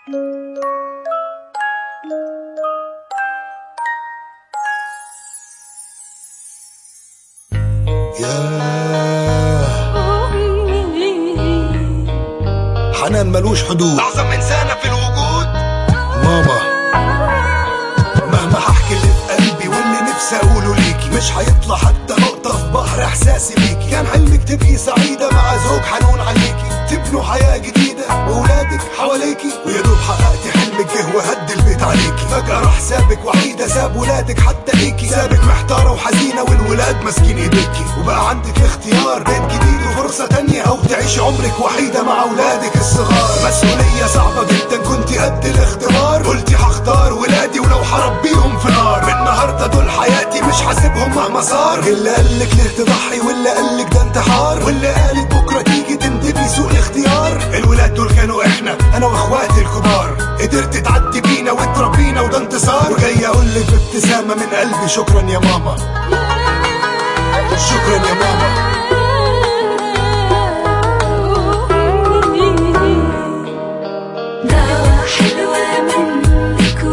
حنان ملوش حدود. أعظم إنسانة في الوجود. ماما مهما هحكي اللي في قلبي واللي نفسي أقوله ليكي مش هيطلع حتى نقطة في بحر إحساسي بيكي كان حلمك تبقي سعيدة مع زوج حنون عليكي. تبنوا حياة جديدة. وولادك حواليكي ويا دوب حققتي حلمك جه وهد البيت عليكي فجأة راح سابك وحيدة ساب ولادك حتى ليكي سابك محتارة وحزينة والولاد ماسكين ايديكي وبقى عندك اختيار بيت جديد وفرصة تانية أو تعيشي عمرك وحيدة مع ولادك الصغار. مسؤولية صعبة جدا كنت قد الاختبار. قلتي هختار ولادي ولو هربيهم في نار. من النهارده دول حياتي مش حاسبهم مهما صار. اللي قالك ليه تضحي واللي قالك ده انتحار واللي أنا وإخواتي الكبار. قدرت تعدي بينا وتربينا وده انتصار. وجاي اقولك بابتسامة من قلبي شكرا يا ماما. شكرا يا ماما. دعوة حلوة منك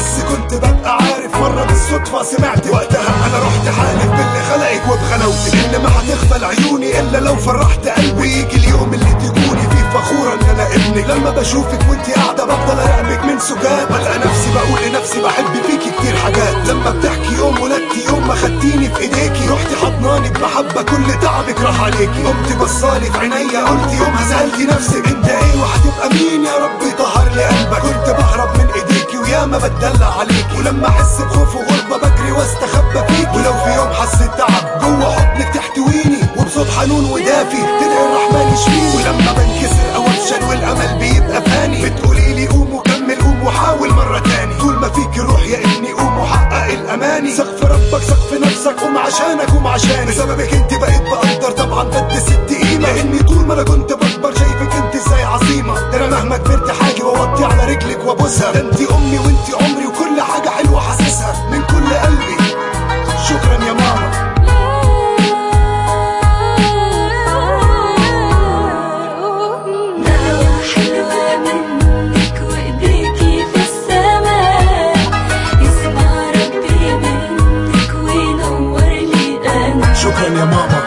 بس كنت ببقى عارف مرة بالصدفة سمعت وقتها أنا رحت حالف باللي خلقك وبغلاوتك إن ما هتغفل عيوني إلا لو فرحت قلبي. ويجي اليوم اللي تكوني فيه فخورة إن أنا ابنك. لما بشوفك وأنت قاعدة بفضل اراقبك من سجاد. بلقى نفسي بقول لنفسي بحب فيكي كتير حاجات. لما بتحكي يوم ولدتي يوم ما خدتيني في إيديكي. رحتي حضناني بمحبة كل تعبك راح عليكي. قمت بصالي في عينيا قلت يومها سالتي نفسك أنت إيه؟ وهتبقى مين يا ربي؟ طهر لي قلبك. كنت بهرب من وياما بتدلع عليكي ولما أحس بخوف وغربه بجري وأستخبى فيك. ولو في يوم حسيت تعب جوه حضنك تحتويني. وبصوت حنون ودافي تدعي الرحمن يشفيني. ولما بنكسر أو افشل والأمل بيبقى فاني. بتقولي لي قوم وكمل قوم وحاول مرة تاني. طول ما فيك روح يا ابني قوم وحقق الأماني. سقف ربك سقف نفسك قوم عشانك. رجلك وابوسها. انتي انت أمي وانت عمري وكل حاجة حلوة حاسسها من كل قلبي. شكرا يا ماما. شكرا يا ماما.